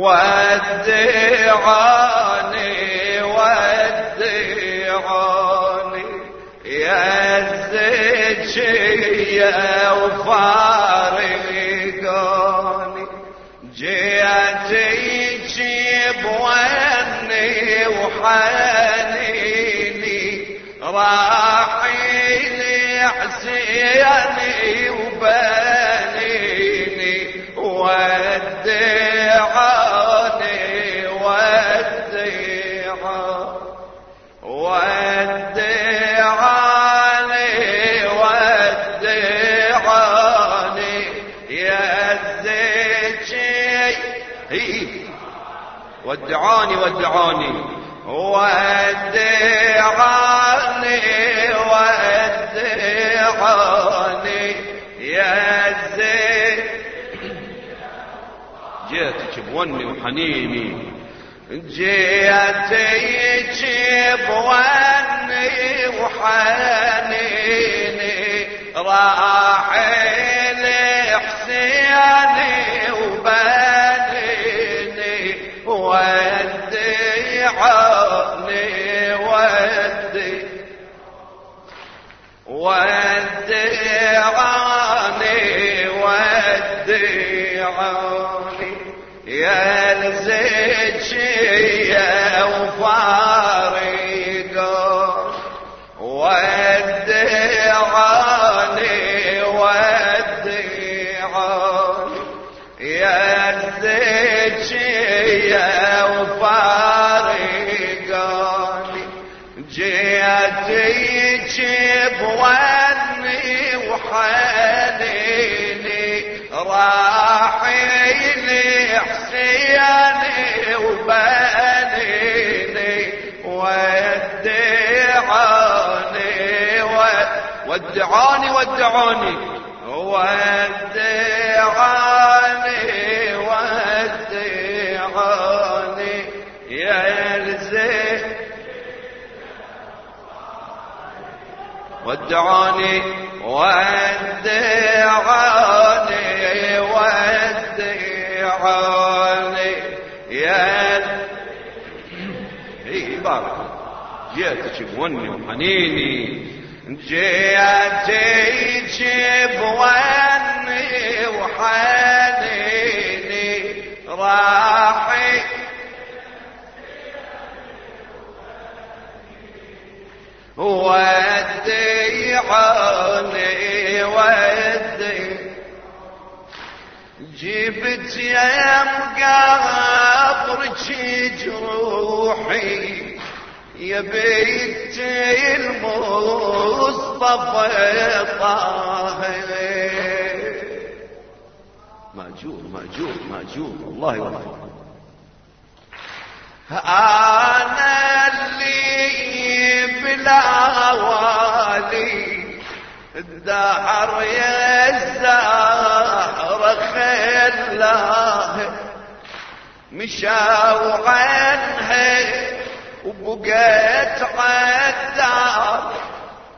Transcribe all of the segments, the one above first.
ودعاني ودعاني يا الزكية وفارقوني جيت يجيب وني وحنيني. راحي لحسيني وبنيني. ودعاني ودعاني ودعاني ودعاني ودعاني يا الزكي جيتك بوني وحنيني. جيتك بوني وحنيني. راحل حسيني وبنيني ودعني ودي ودعني ودعني يا الزكية وفارقة ودعاني ودعاني ودعاني. ودعاني ودعاني. يا الزين ودعاني ودعاني. ودعاني يا إي بارك. جيتك بوني وحنيني. جيت يجيب وني وحنيني. راحي. وديعني ودي جبت يا مقابرك جروحي. يا بيت المصطفى طاهر. مأجور مأجور مأجور. والله والله. أنا اللي بلا والي. الدهر الزهر خلاه مشاو عنها وبقيت عالدار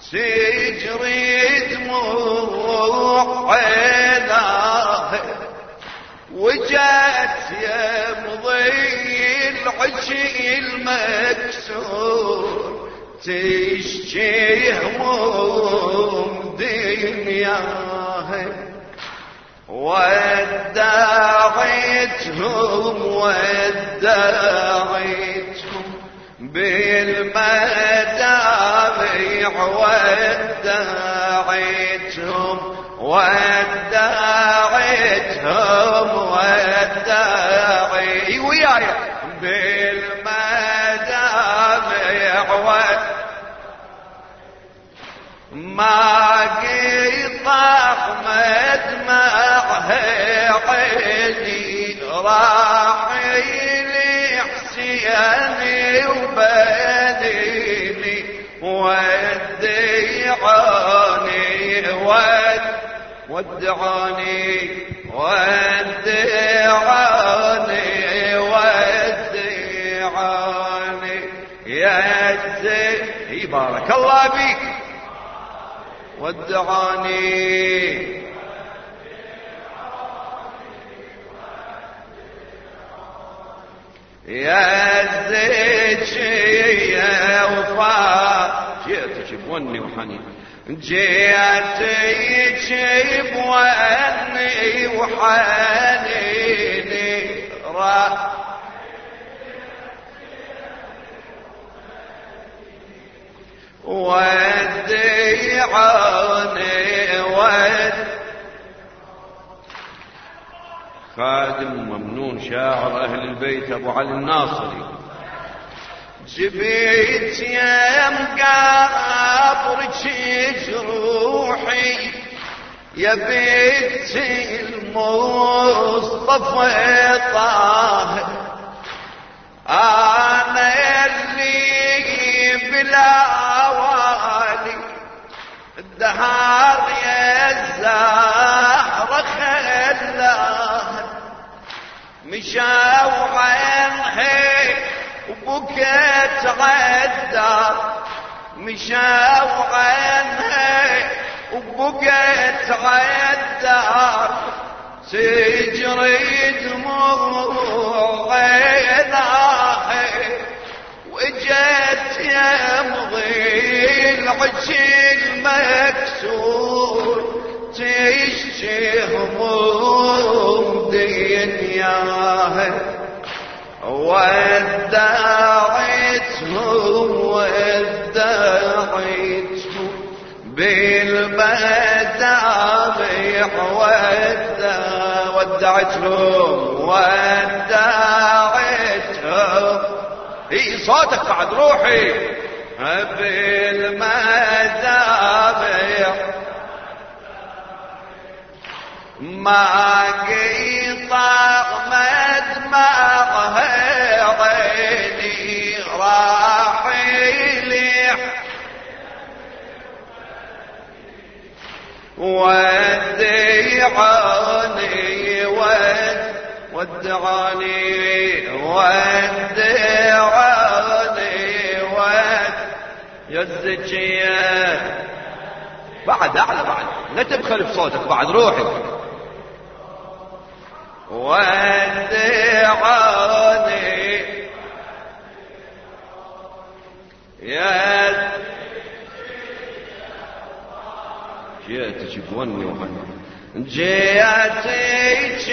سجري دموع عيناه. وجات يا مضي العشي المكسور. تشجي هموم دنياه وداعيتهم وداعيتهم بالمدامع وداعيتهم وداعيتهم وداعي وياي. بالمدامع وداعي ما قطع مدمعها عيني راح لحسيني وبديني ودعاني ود ودعاني ودعاني ودعاني. يا زي بارك الله بك ودعاني يا الزكية وفا جئتك بوني وحنين جئتك بوني وحنيني. را وديعني ود خادم ممنون شاعر أهل البيت أبو علي الناصري. جبيت يا مقابرك جروحي يا بيت المصطفى طه أنا اللي بلا الدهار يا الزهر خلاه مشاو عنها وبكت عالدار مشاو عنها وبقت عالدار سجري دموع عيناها وجت يمضي العشي المكسور تشتي هموم دنياها ودعتهم ودعتهم بالمدامع ودعتهم ودعتهم إي صوتك بعد روحي. بالمدامع ما قيطع مدمعها عيني راحلي ودعاني ود ودعاني ودعاني ود يا. الزكيه بعد أعلى بعد. لا تبخل بصوتك بعد روحي. ودعاني يا. جئتك بوني وحنين جيتك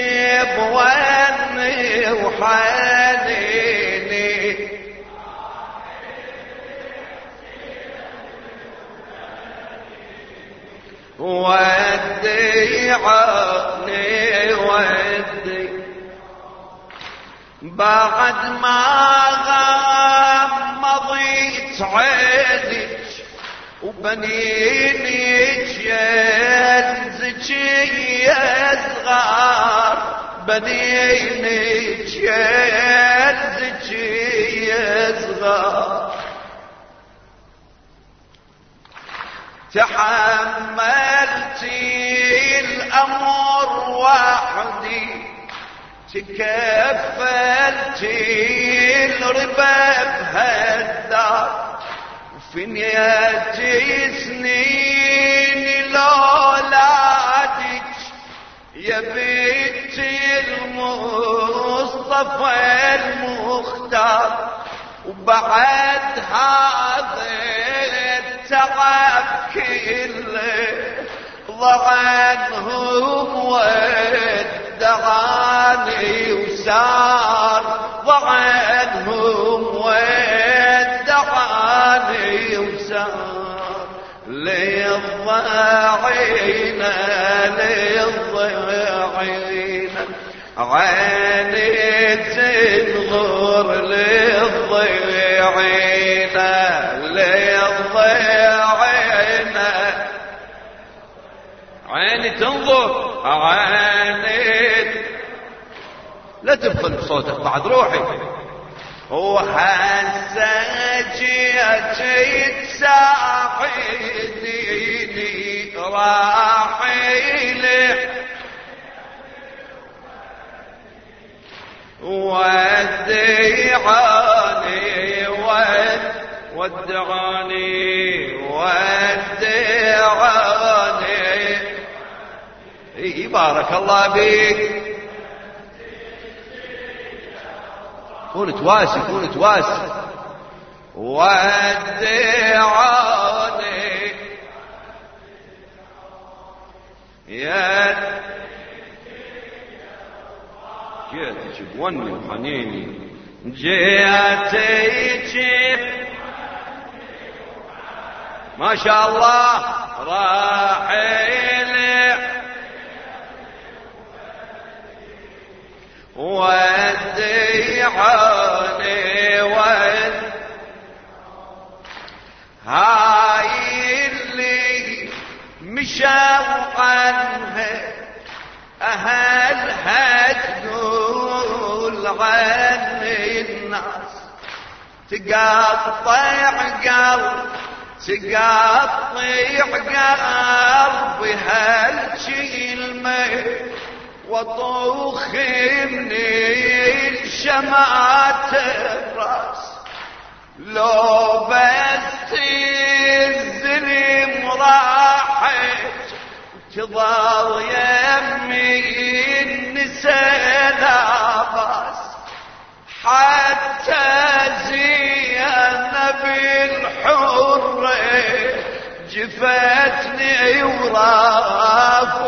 بوني وحنيني. وديعني ودي. بعد ما غمضيت عينك وبنينك ينزك يا صغار ينزك يا صغار تحملتي الأمر وحدي تكفلتي الربا بهالدار. وفي نياتي سنين لولادك يا بنت المصطفى المختار وبعد هذا التعب كله ضعنهم ودعاني وسار ضعنهم ودعاني وسار. للضاعين للضاعين عيني تنظر للضيعين للضيعين عيني تنظر عيني لا تبخل بصوتك بعد روحي. وحسجيت ساعديني راحيلي وديعاني ود ودعاني ودعاني اي بارك الله بك كون تواسي كون تواسي. ودعوني يا جيتك بوني وحنيني. جيتك ما شاء الله راحل وديعاني ود هاي اللي مشوا عنها أهلها تقول عن الناس. تقطع قلب تقطع قلبي هالكلمة وطوخ من الشمعة الرأس. لو بس الزلم راحت تظل يمي النساء لا بس حتى زينب الحرة جفتني ورافقت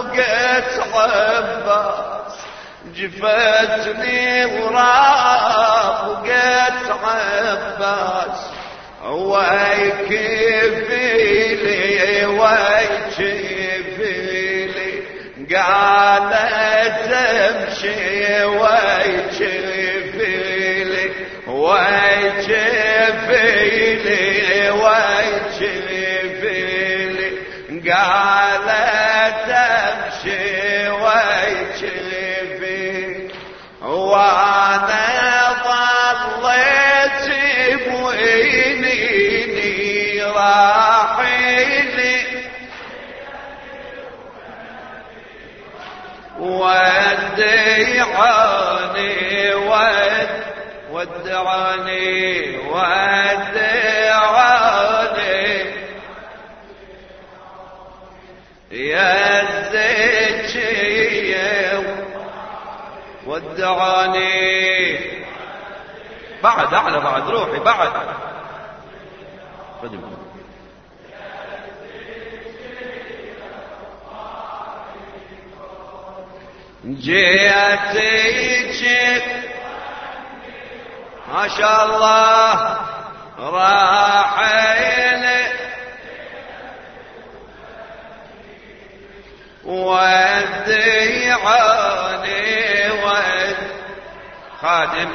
عباس. جفتني ورافقت عباس. ويكفيلي ويكفيلي قالت امشي ويكفيلي ويكفيلي راحلي ودعاني ود ودعاني ودعاني يا الزكية ودعاني بعد أعلى بعد روحي بعد. خدم جيتك ما شاء الله راحل وديعاني ود خادم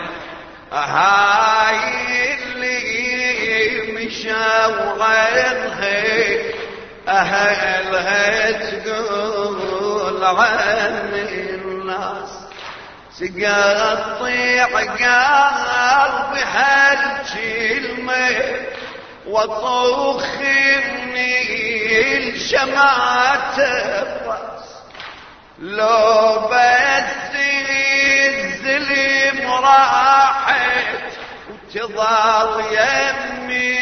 هاي اللي مشوا عنها أهلها تقول عن الناس. تقطع قلبي وطوخ مني الشمعة الرأس. لو بس الزلم راحت وتظل يمي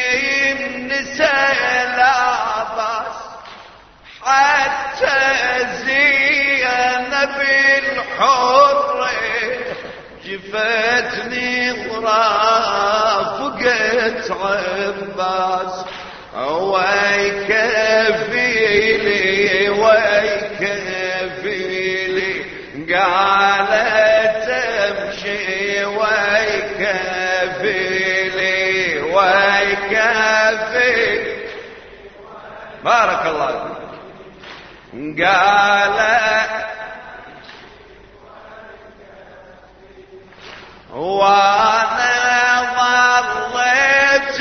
لا بس حتى زينب الحرة جفتني ورافقت عباس ويكفيلي ويكفيلي قالت امشي ويكفيلي ويكفيلي بارك الله فيك. قال وأنا ظليت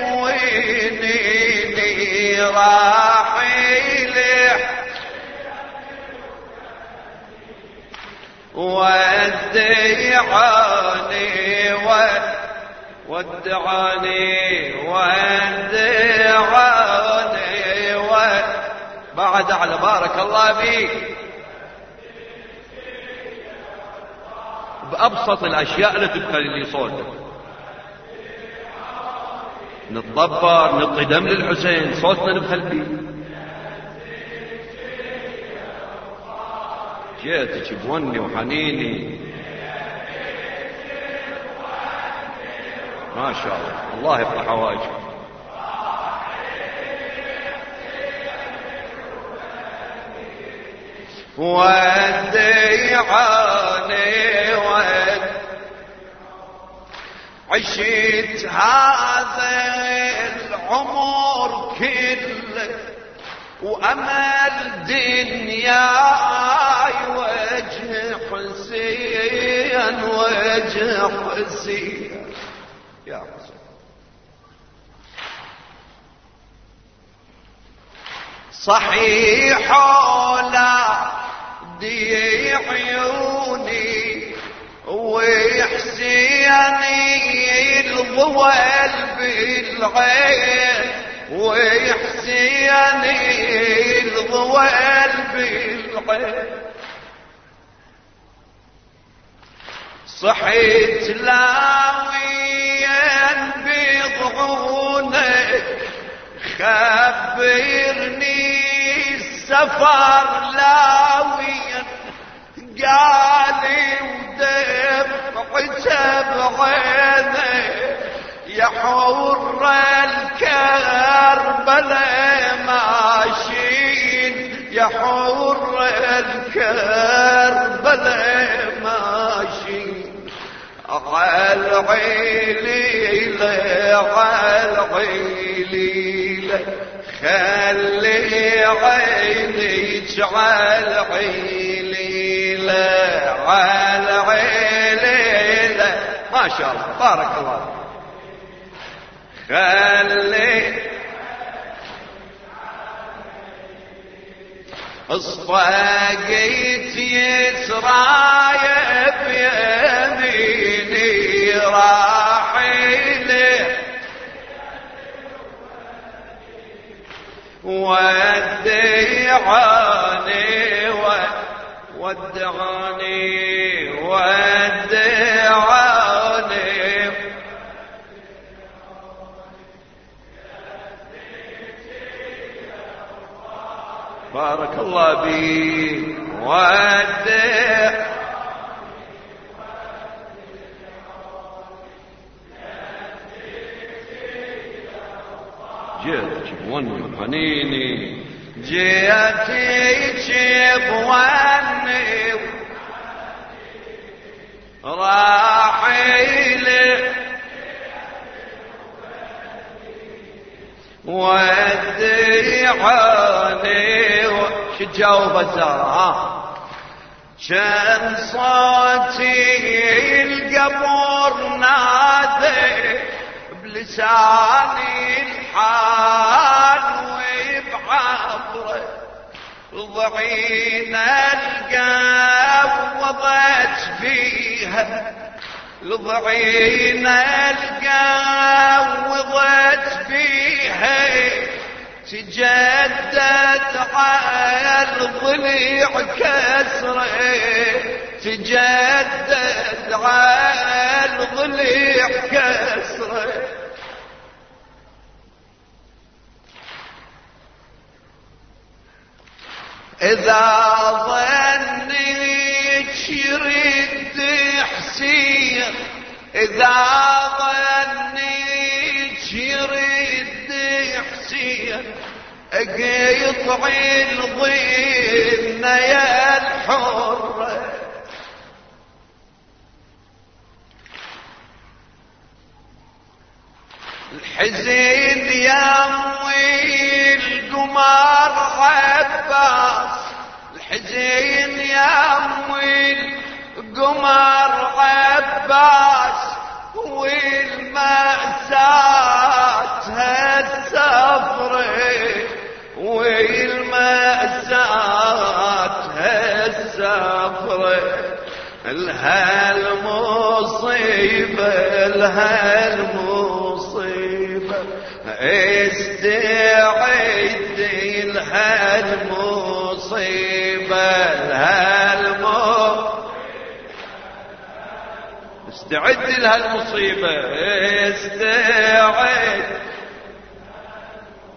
بويني راحيلي ودعاني ودعاني ودعاني ود بعد أعلى بارك الله فيك. بأبسط الأشياء لا لي صوتك. نتضبر نعطي دم للحسين صوتنا نبخل فيه جيتك بوني وحنيني. ما شاء الله. الله يفتح حوائجكم وديعاني ود عشت هذا العمر كله وأمل دنياي وجه حسين وجه حسين. يا حسين صحيح ولا دي عيوني ويحسيني الضوال بالعين ويحسيني الضوال بالعين صحيت لاويا بضعونك خبرني السفر لاويا قالي ودمعته بعينه يا حور الكربلاء ماشين يا حور الكربلاء ماشين عالعيليلة عالعيليلة خلي عينيك عالعيليلة عالعيليلة ما شاء الله. بارك الله خلي. اصفقيت يسرايا بيميني راحله ودعاني ودعاني ودعاني بارك الله بي ودع جيت ون حنيني جيتي بوني راحيلي وديعاني الزهرة ها كان صوتي القبر نادي بلساني الحال وبعبره ضعينا القوضت فيها لضعينا القوضت فيها تجدد على الضليع كسرة تجدد على الضليع كسرة. إذا ظنيت يرد حسين إذا ظنيت يرد حسين اقيطع الظن يا الحر الحزين يا موي القمر عباس الحزين يا موي القمر عباس والمأساة هالسفرة والمأساة هالسفرة الهالمصيبة الهالمصيبة استعد الهالمصيبة الهالمصيبة استعد لهالمصيبة استعد.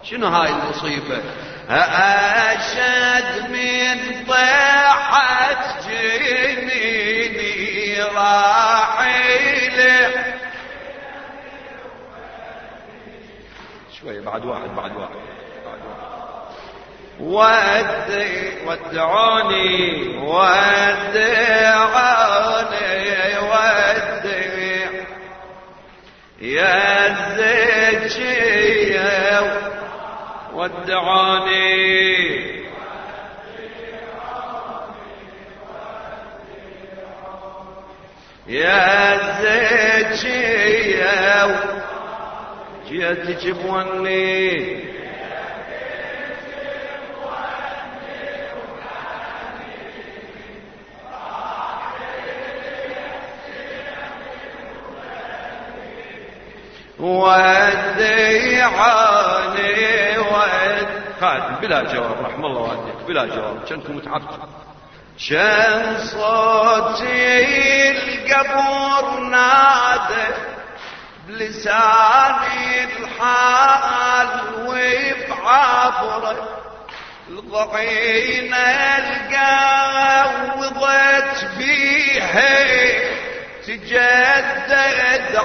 شنو هاي المصيبة؟ أشد من طاحت جنيني راحله بعد واحد بعد واحد. ودعوني ودعوني ودي يا الزكية ودعوني يا زكية جيتك بوني وديعاني ود خادم بلا جواب رحم الله والديك بلا جواب. كنتم متعبتم شن صوتي القبر نادى بلساني الحال وبعبره الضعينة القوضت بيها. تجدد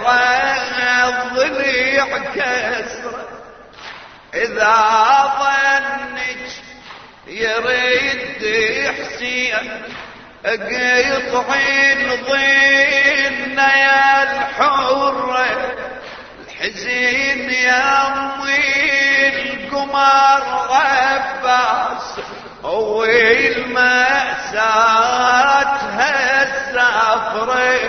الضليع كسرة. إذا ظنك يريد حسين قيطعين ضين يا الحرة الحزين يا امي القمر عباس والمأساة هالسفرة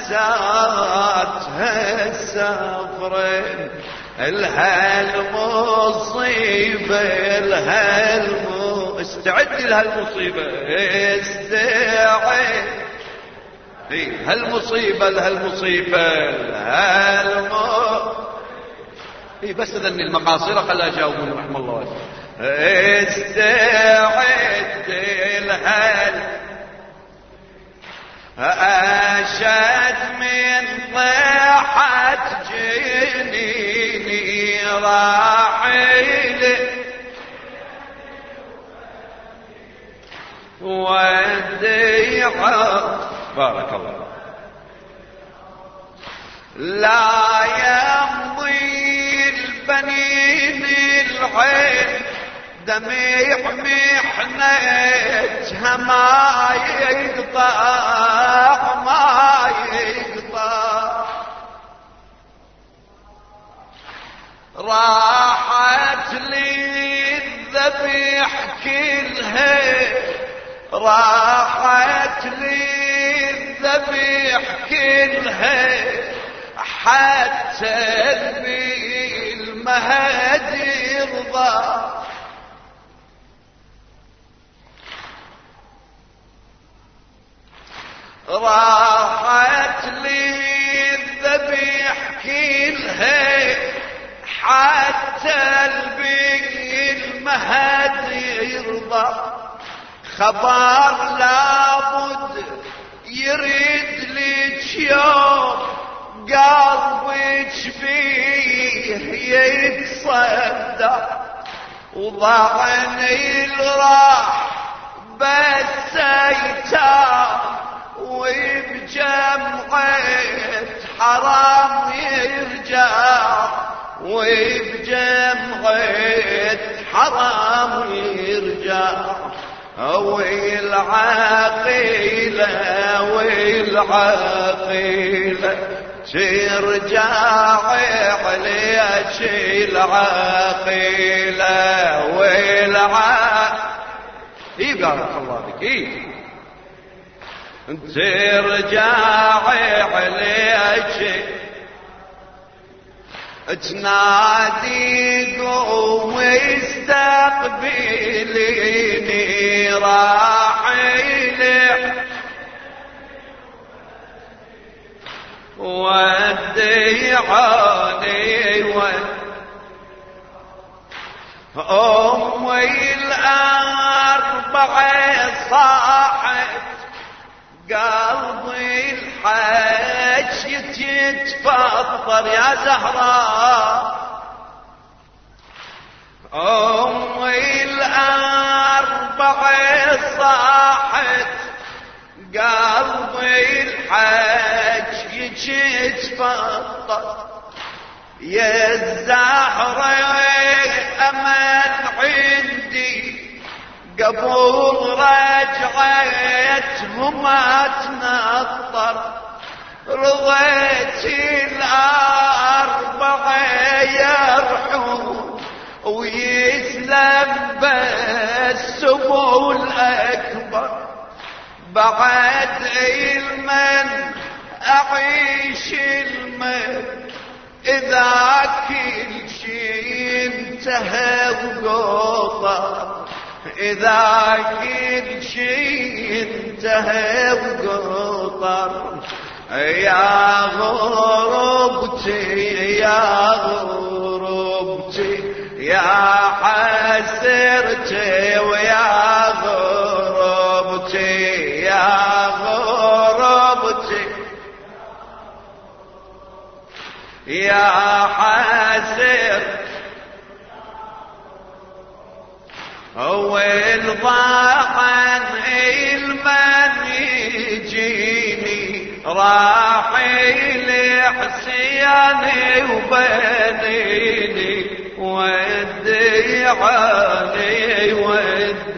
والمأساة هالسفرة الهالمصيبة الهالمصيبة. استعد لهالمصيبة استعد. إيه، هالمصيبة لهالمصيبة هالم اي بس ذني المقاصرة خلا اجاوبون رحم الله والديك استعد الهل أشد من طاحت جنيني راحل وديعه بارك الله لا يمضي البنين العين دميع محنتها ما يقطع ما يقطع. راحت لي الذبيح كلها راحت لي الذبيح كلها. حتى المهد يرضى راحت لي الذبيح كلها حتى البي المهد يرضى. خبر لابد يريد لك يوم قلبك بيه يتصدى. وضعني الراح بس ايتام وبجمعة حرام يرجع وبجمعة حرام يرجع. والعقيلة والعقيلة ترجع عليك العقيلة والعقيلة اي بارك الله بك اي ترجع عليك. تنادي قوم استقبليني راحلي وديعاني وديعاني أمي الأربعة صاحت قلبي الحج يتفطر يا زهراء أمي الأربعة صاحت قلبي الحج يتفطر. يا الزهرة أمل عندي قبل رجعت وما تنطر رضيت الأربعة يرحون ويسلم بالسمو الأكبر. بعد المن أعيش المن إذا كل شي انتهى وقطر إذا كل شي انتهى وقطر. يا غربتي يا غربتي يا حسرتي ويا غربتي يا غربتي. يا حسر هو الضاقن المن يجيني راحي لحسياني وبنيني ودي عاني ودي